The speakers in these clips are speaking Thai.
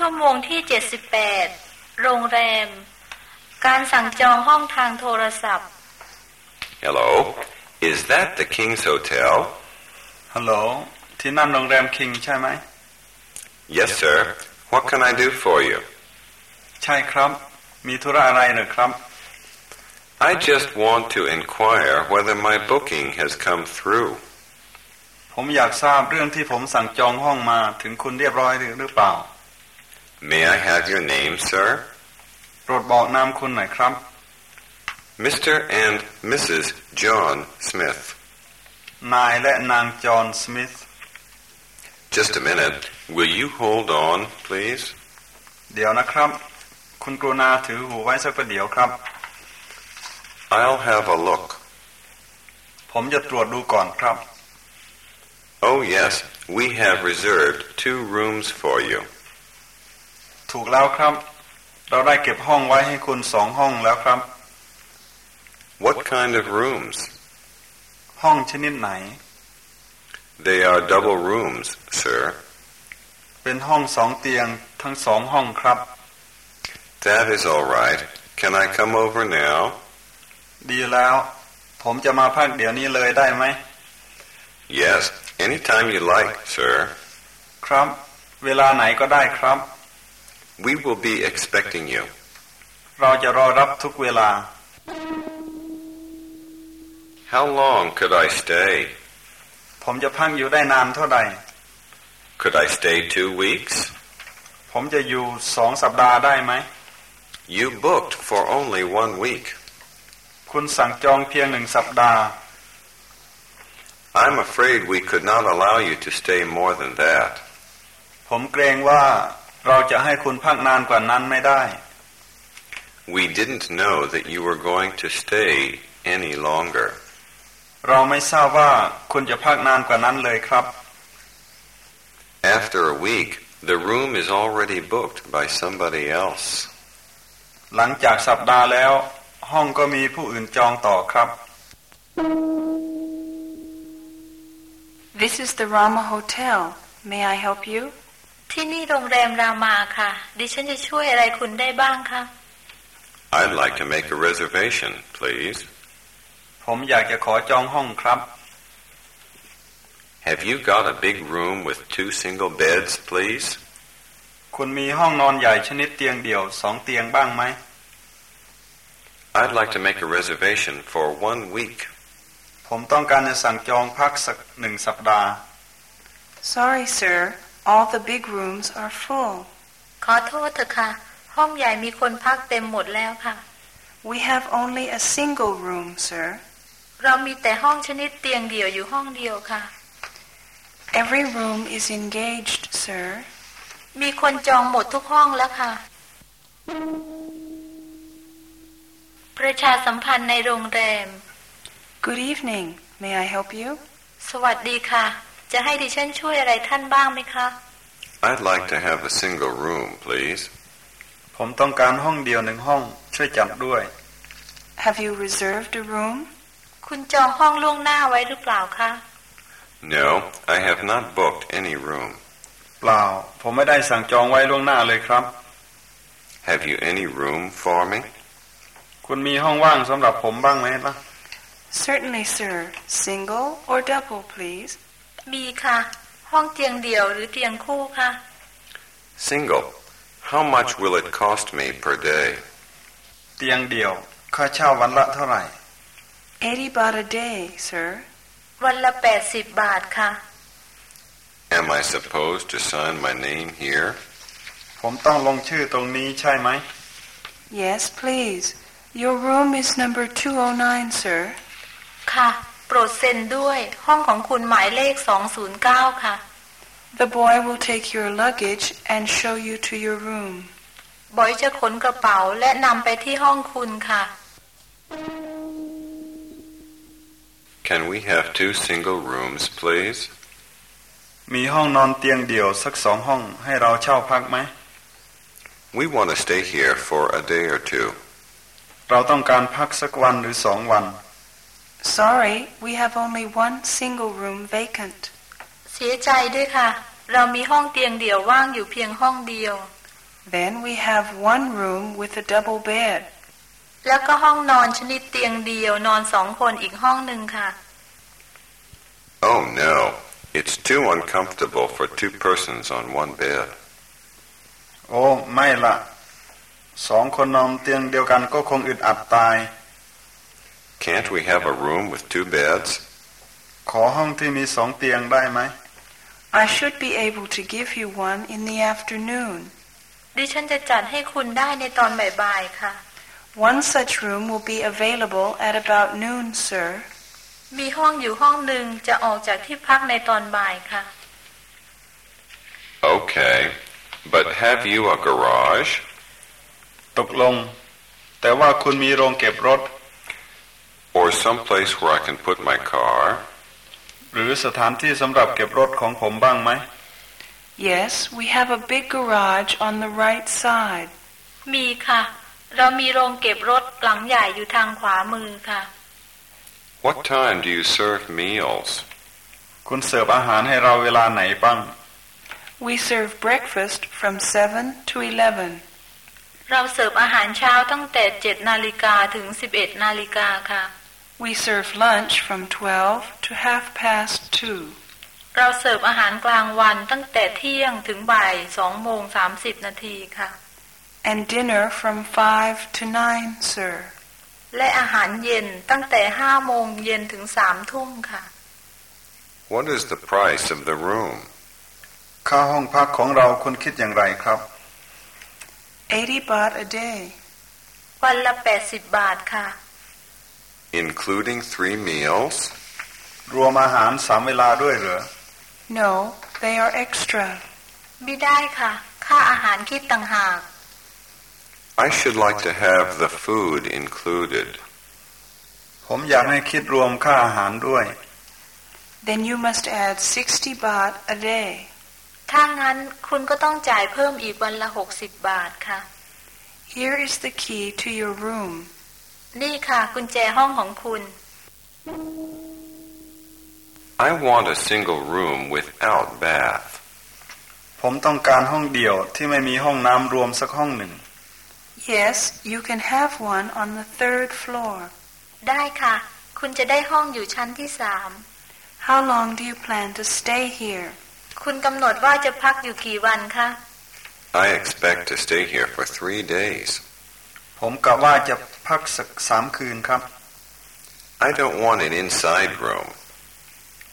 ชั่วโมงที่ 78 โรงแรม การสั่งจองห้องทางโทรศัพท์ Hello, is that the King's Hotel? ฮัลโหลที่นั่นโรงแรมคิงใช่ไหม Yes, sir. What can I do for you? ใช่ครับ มีธุระอะไรเหรือครับ I just want to inquire whether my booking has come through. ผมอยากทราบเรื่องที่ผมสั่งจองห้องมาถึงคุณเรียบร้อยหรือเปล่า May I have your name, sir? โปรดบอกนามคุณหน่อยครับ Mr. and Mrs. John Smith. นายและนางจอห์นสมิธ Just a minute. Will you hold on, please? เดี๋ยวนะครับ คุณกรุณาถือหูไว้สักประเดี๋ยวครับ I'll have a look. ผมจะตรวจดูก่อนครับ Oh, yes. We have reserved two rooms for you. ถูกแล้วครับ เราได้เก็บห้องไว้ให้คุณสองห้องแล้วครับ What kind of rooms? ห้องชนิดไหน They are double rooms, sir. เป็นห้องสองเตียงทั้งสองห้องครับ That is all right. Can I come over now? ดีแล้ว ผมจะมาพักเดี๋ยวนี้เลยได้ไหม Yes, anytime you like, sir. ครับ เวลาไหนก็ได้ครับ We will be expecting you. เราจะรอรับทุกเวลา How long could I stay? ผมจะพักอยู่ได้นานเท่าไหร่ Could I stay two weeks? ผมจะอยู่สองสัปดาห์ได้ไหม You booked for only one week. คุณสั่งจองเพียงหนึ่งสัปดาห์ I'm afraid we could not allow you to stay more than that. ผมเกรงว่า เราจะให้คุณพักนานกว่านั้นไม่ได้ We didn't know that you were going to stay any longer. เราไม่ทราบว่าคุณจะพักนานกว่านั้นเลยครับ After a week, the room is already booked by somebody else. หลังจากสัปดาห์แล้ว ห้องก็มีผู้อื่นจองต่อครับ This is the Rama Hotel. May I help you? ที่นี่โรงแรมรามาค่ะ ดิฉันจะช่วยอะไรคุณได้บ้างคะ I'd like to make a reservation, please. ผมอยากจะขอจองห้องครับ Have you got a big room with two single beds, please? คุณมีห้องนอนใหญ่ชนิดเตียงเดี่ยวสองเตียงบ้างไหม I'd like to make a reservation for one week. ผมต้องการจะสั่งจองพักสักหนึ่งสัปดาห์ Sorry, sir. All the big rooms are full. ขอโทษเถอะค่ะ ห้องใหญ่มีคนพักเต็มหมดแล้วค่ะ We have only a single room, sir. เรามีแต่ห้องชนิดเตียงเดี่ยวอยู่ห้องเดียวค่ะ Every room is engaged, sir. มีคนจองหมดทุกห้องแล้วค่ะ ประชาสัมพันธ์ในโรงแรม Good evening. May I help you? สวัสดีค่ะ จะให้ดิฉันช่วยอะไรท่านบ้างไหมคะ I'd like to have a single room, please. ผมต้องการห้องเดียวหนึ่งห้องช่วยจัดด้วย Have you reserved a room? คุณจองห้องล่วงหน้าไว้หรือเปล่าคะ No, I have not booked any room. เปล่า ผมไม่ได้สั่งจองไว้ล่วงหน้าเลยครับ Have you any room for me? คุณมีห้องว่างสำหรับผมบ้างไหมล่ะ Certainly, sir. Single or double, please? มีค่ะ ห้องเตียงเดี่ยวหรือเตียงคู่ค่ะ Single. How much will it cost me per day? เตียงเดี่ยว ค่าเช่าวันละเท่าไหร่ 80 baht a day, sir. วันละแปดสิบบาทค่ะ Am I supposed to sign my name here? ผมต้องลงชื่อตรงนี้ใช่ไหม Yes, please. Your room is number 209, sir. ค่ะ โปรดเซ็นด้วยห้องของคุณหมายเลข 209 ค่ะ The boy will take your luggage and show you to your room. บอยจะขนกระเป๋าและนำไปที่ห้องคุณค่ะ Can we have two single rooms, please? มีห้องนอนเตียงเดี่ยวสักสองห้องให้เราเช่าพักไหม We want to stay here for a day or two. เราต้องการพักสักวันหรือสองวัน Sorry, we have only one single room vacant. เสียใจด้วยค่ะ เรามีห้องเตียงเดี่ยวว่างอยู่เพียงห้องเดียว Then we have one room with a double bed. แล้วก็ห้องนอนชนิดเตียงเดียวนอนสองคนอีกห้องหนึ่งค่ะ Oh no, it's too uncomfortable for two persons on one bed. โอ้ไม่ละสองคนนอนเตียงเดียวกันก็คงอึดอัดตาย Can't we have a room with two beds? ขอห้องที่มีสองเตียงได้ไหม I should be able to give you one in the afternoon. ดิฉันจะจัดให้คุณได้ในตอนบ่ายๆค่ะ One such room will be available at about noon, sir. มีห้องอยู่ห้องหนึ่งจะออกจากที่พักในตอนบ่ายค่ะ Okay, but have you a garage? ตกลง แต่ว่าคุณมีโรงเก็บรถ Or someplace where I can put my car? หรือสถานที่สำหรับเก็บรถของผมบ้างไหม Yes, we have a big garage on the right side. มีค่ะ เรามีโรงเก็บรถหลังใหญ่อยู่ทางขวามือค่ะ What time do you serve meals? คุณเสิร์ฟอาหารให้เราเวลาไหนบ้าง We serve breakfast from 7 to 11. เราเสิร์ฟอาหารเช้าตั้งแต่7นาฬิกาถึง 11นาฬิกาค่ะ We serve lunch from 12 to half past 2. เราเสิร์ฟอาหารกลางวันตั้งแต่เที่ยงถึงบ่าย2โมง30นาทีค่ะ And dinner from 5 to 9, sir. และอาหารเย็นตั้งแต่5โมงเย็นถึง3ทุ่มค่ะ What is the price of the room? ค่าห้องพักของเราคุณคิดอย่างไรครับ 80 baht a day. วันละ 80 บาทค่ะ Including three meals? รวมอาหารสามเวลาด้วยเหรอ No, they are extra. ไม่ได้ค่ะ ค่าอาหารคิดต่างหาก I should like to have the food included. ผมอยากให้คิดรวมค่าอาหารด้วย Then you must add 60 baht a day. ถ้างั้นคุณก็ต้องจ่ายเพิ่มอีกวันละ 60 บาทค่ะ Here is the key to your room. นี่ค่ะกุญแจห้องของคุณ I want a single room without bath. ผมต้องการห้องเดี่ยวที่ไม่มีห้องน้ำรวมสักห้องหนึ่ง Yes, you can have one on the third floor. ได้ค่ะ คุณจะได้ห้องอยู่ชั้นที่สาม How long do you plan to stay here? คุณกำหนดว่าจะพักอยู่กี่วันคะ I expect to stay here for three days. ผมกะว่าจะพักสักสามคืนครับ I don't want an inside room.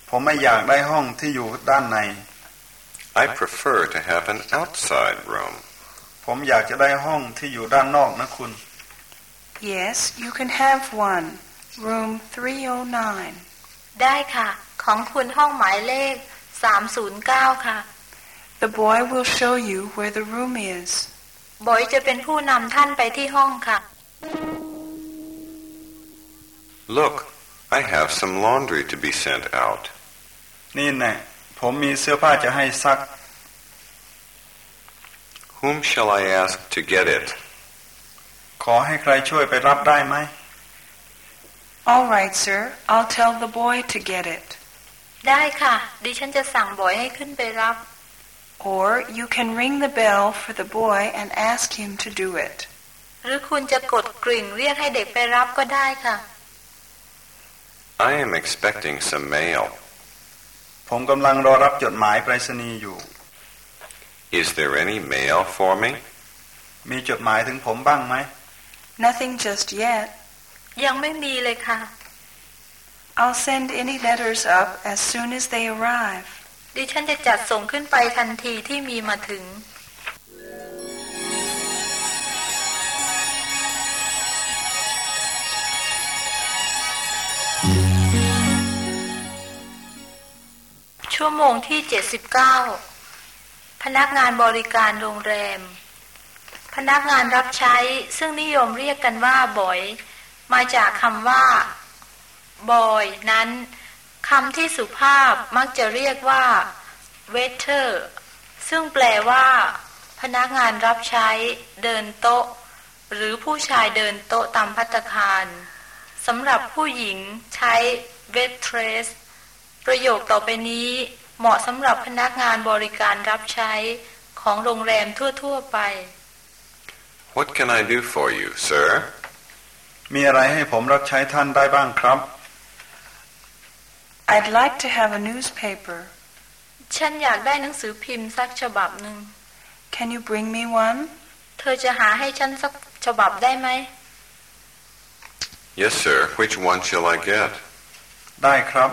ผมไม่อยากได้ห้องที่อยู่ด้านใน I prefer to have an outside room. ผมอยากจะได้ห้องที่อยู่ด้านนอกนะคุณ Yes, you can have one. Room 309. ได้ค่ะ ของคุณห้องหมายเลข 309 ค่ะ The boy will show you where the room is. บอยจะเป็นผู้นำท่านไปที่ห้องค่ะ Look, I have some laundry to be sent out. นี่แน่ผมมีเสื้อผ้าจะให้ซัก Whom shall I ask to get it? ขอให้ใครช่วยไปรับได้ไหม All right, sir. I'll tell the boy to get it. ได้ค่ะ ดิฉันจะสั่งบอยให้ขึ้นไปรับ Or you can ring the bell for the boy and ask him to do it. หรือคุณจะกดกริ่งเรียกให้เด็กไปรับก็ได้ค่ะ I am expecting some mail. ผมกำลังรอรับจดหมายไปรษณีย์อยู่ Is there any mail for me? มีจดหมายถึงผมบ้างไหม Nothing just yet. ยังไม่มีเลยค่ะ I'll send any letters up as soon as they arrive. ดิฉันจะจัดส่งขึ้นไปทันทีที่มีมาถึง ชั่วโมงที่ 79 พนักงานบริการโรงแรม พนักงานรับใช้ซึ่งนิยมเรียกกันว่าบอย มาจากคำว่า บอยนั้นคำที่สุภาพมักจะเรียกว่า waiter ซึ่งแปลว่า พนักงานรับใช้เดินโต๊ะ หรือผู้ชายเดินโต๊ะตามพัตคารสำหรับผู้หญิงใช้ waitress ประโยคต่อไปนี้เหมาะสำหรับพนักงานบริการรับใช้ของโรงแรมทั่วๆไป What can I do for you, sir? มีอะไรให้ผมรับใช้ท่านได้บ้างครับ I'd like to have a newspaper. ฉันอยากได้หนังสือพิมพ์สักฉบับหนึ่ง Can you bring me one? เธอจะหาให้ฉันสักฉบับได้ไหม Yes, sir. Which one shall I get? ได้ครับ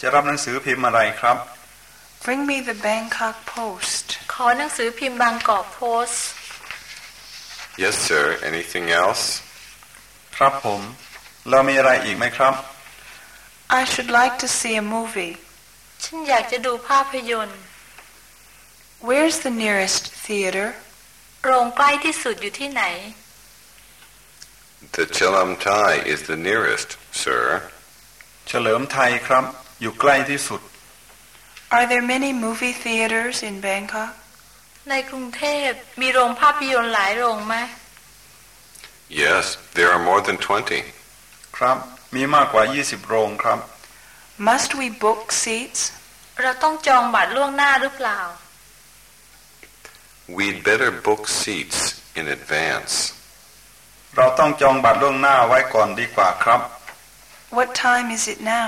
จะรับหนังสือพิมพ์อะไรครับ Bring me the Bangkok Post. ขอหนังสือพิมพ์บางกอกโพสต์ Yes, sir. Anything else? ครับผม เรามีอะไรอีกไหมครับ I should like to see a movie. ฉันอยากจะดูภาพยนตร์ Where's the nearest theater? โรงใกล้ที่สุดอยู่ที่ไหน The Chilam Thai is the nearest, sir. เฉลิมไทยครับ อยู่ใกล้ที่สุด Are there many movie theaters in Bangkok? ในกรุงเทพมีโรงภาพยนตร์หลายโรงไหม Yes, there are more than 20. ครับ มีมากกว่า 20 โรงครับ Must we book seats? เราต้องจองบัตรล่วงหน้าหรือเปล่า We'd better book seats in advance. เราต้องจองบัตรล่วงหน้าไว้ก่อนดีกว่าครับ What time is it now?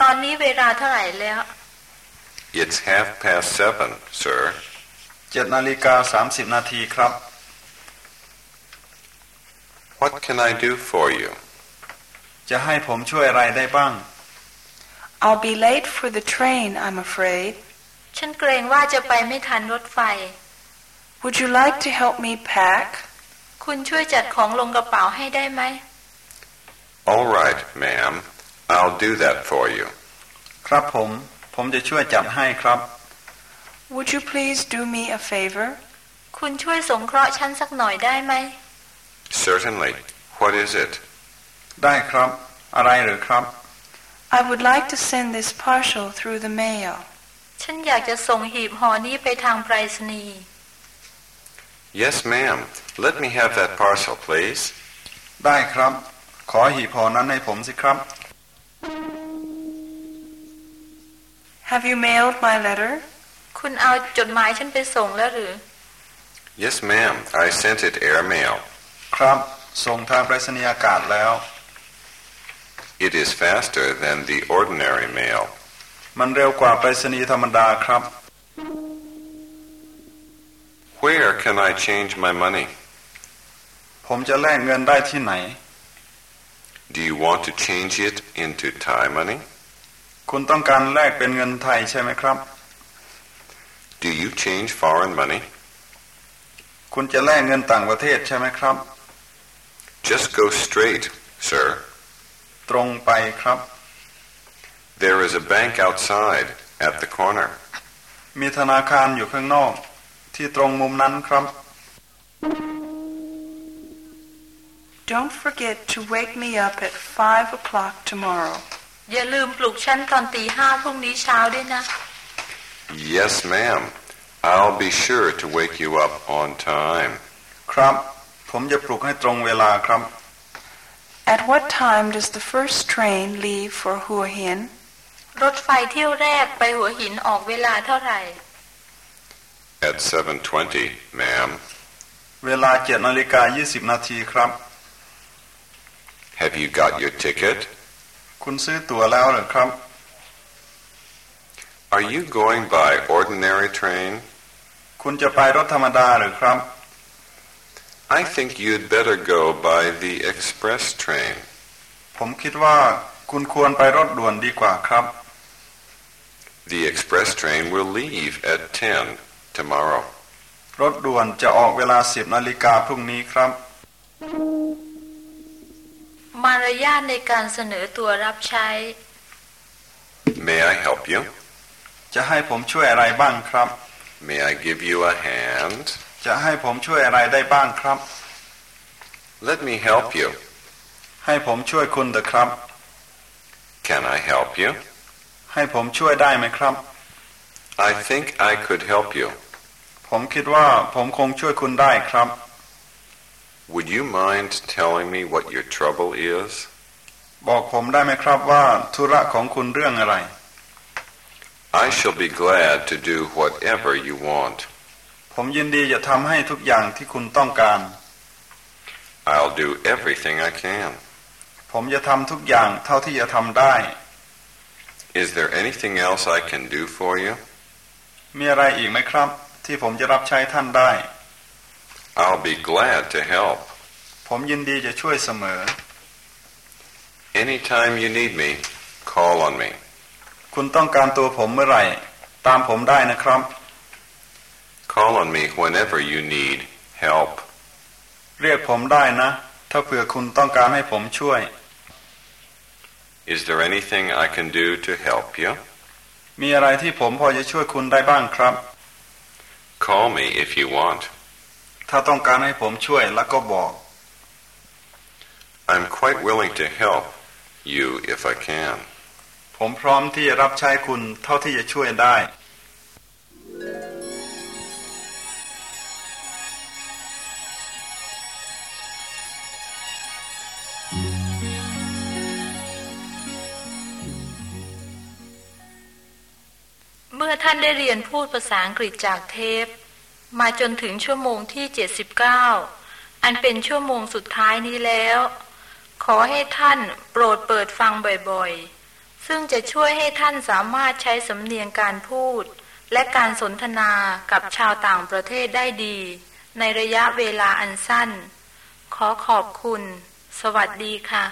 ตอนนี้เวลาเท่าไหร่แล้ว It's half past seven, sir. 7นาฬิกา30นาทีครับ What can I do for you? จะให้ผมช่วยอะไรได้บ้าง I'll be late for the train, I'm afraid. ฉันเกรงว่าจะไปไม่ทันรถไฟ Would you like to help me pack? คุณช่วยจัดของลงกระเป๋าให้ได้ไหม All right, ma'am. I'll do that for you. ครับผม ผมจะช่วยจัดให้ครับ Would you please do me a favor? คุณช่วยสงเคราะห์ฉันสักหน่อยได้ไหม Certainly. What is it? ได้ครับ อะไรหรือครับ I would like to send this parcel through the mail. ฉันอยากจะส่งหีบห่อนี้ไปทางไปรษณีย์ Yes, ma'am. Let me have that parcel, please. ได้ครับ ขอหีบห่อนั้นให้ผมสิครับ Have you mailed my letter? คุณเอาจดหมายฉันไปส่งแล้วหรือ Yes, ma'am. I sent it airmail. ครับ ส่งทางไปรษณียากาศแล้ว It is faster than the ordinary mail. มันเร็วกว่าไปรษณีย์ธรรมดาครับ Where can I change my money? ผมจะแลกเงินได้ที่ไหน Do you want to change it into Thai money? คุณต้องการแลกเป็นเงินไทยใช่ไหมครับ Do you change foreign money? คุณจะแลกเงินต่างประเทศใช่ไหมครับ Just go straight, sir. ตรงไปครับ There is a bank outside at the corner. มีธนาคารอยู่ข้างนอก ที่ตรงมุมนั้นครับ Don't forget to wake me up at five o'clock tomorrow. อย่าลืมปลุกฉันตอนตีห้าพรุ่งนี้เช้าด้วยนะ Yes, ma'am. I'll be sure to wake you up on time. ครับ ผมจะปลุกให้ตรงเวลาครับ At what time does the first train leave for Hua Hin? รถไฟเที่ยวแรกไปหัวหินออกเวลาเท่าไหร่ At 7:20, ma'am. เวลาเจ็ดนาฬิกา20 นาทีครับ Have you got your ticket? คุณซื้อตั๋วแล้วเหรือครับ Are you going by ordinary train? คุณจะไปรถธรรมดาหรือครับ I think you'd better go by the express train. ผมคิดว่าคุณควรไปรถด่วนดีกว่าครับ The express train will leave at 10 tomorrow. รถด่วนจะออกเวลา 10 นาฬิกาพรุ่งนี้ครับ มารยาทในการเสนอตัวรับใช้ May I help you? จะให้ผมช่วยอะไรบ้างครับ May I give you a hand? จะให้ผมช่วยอะไรได้บ้างครับ Let me help you. ให้ผมช่วยคุณเถอะครับ Can I help you? ให้ผมช่วยได้ไหมครับ I think I could help you. ผมคิดว่าผมคงช่วยคุณได้ครับ Would you mind telling me what your trouble is? บอกผมได้ไหมครับว่าธุระของคุณเรื่องอะไร I shall be glad to do whatever you want. ผมยินดีจะทำให้ทุกอย่างที่คุณต้องการ I'll do everything I can. ผมจะทำทุกอย่างเท่าที่จะทำได้ Is there anything else I can do for you? มีอะไรอีกไหมครับ ที่ผมจะรับใช้ท่านได้ I'll be glad to help. ผมยินดีจะช่วยเสมอ Anytime you need me, call on me. คุณต้องการตัวผมเมื่อไหร่ ตามผมได้นะครับ Call on me whenever you need help. เรียกผมได้นะ ถ้าเผื่อคุณต้องการให้ผมช่วย Is there anything I can do to help you? มีอะไรที่ผมพอจะช่วยคุณได้บ้างครับ Call me if you want. ถ้าต้องการให้ผมช่วยแล้วก็บอก I'm quite willing to help you if I can. ผมพร้อมที่จะรับใช้คุณเท่าที่จะช่วยได้ เมื่อท่านได้เรียนพูดภาษาอังกฤษจากเทป มาจนถึงชั่วโมงที่ 79 อันเป็นชั่วโมงสุดท้ายนี้แล้ว ขอให้ท่านโปรดเปิดฟังบ่อยๆ ซึ่งจะช่วยให้ท่านสามารถใช้สำเนียงการพูด และการสนทนากับชาวต่างประเทศได้ดี ในระยะเวลาอันสั้น ขอขอบคุณ สวัสดีค่ะ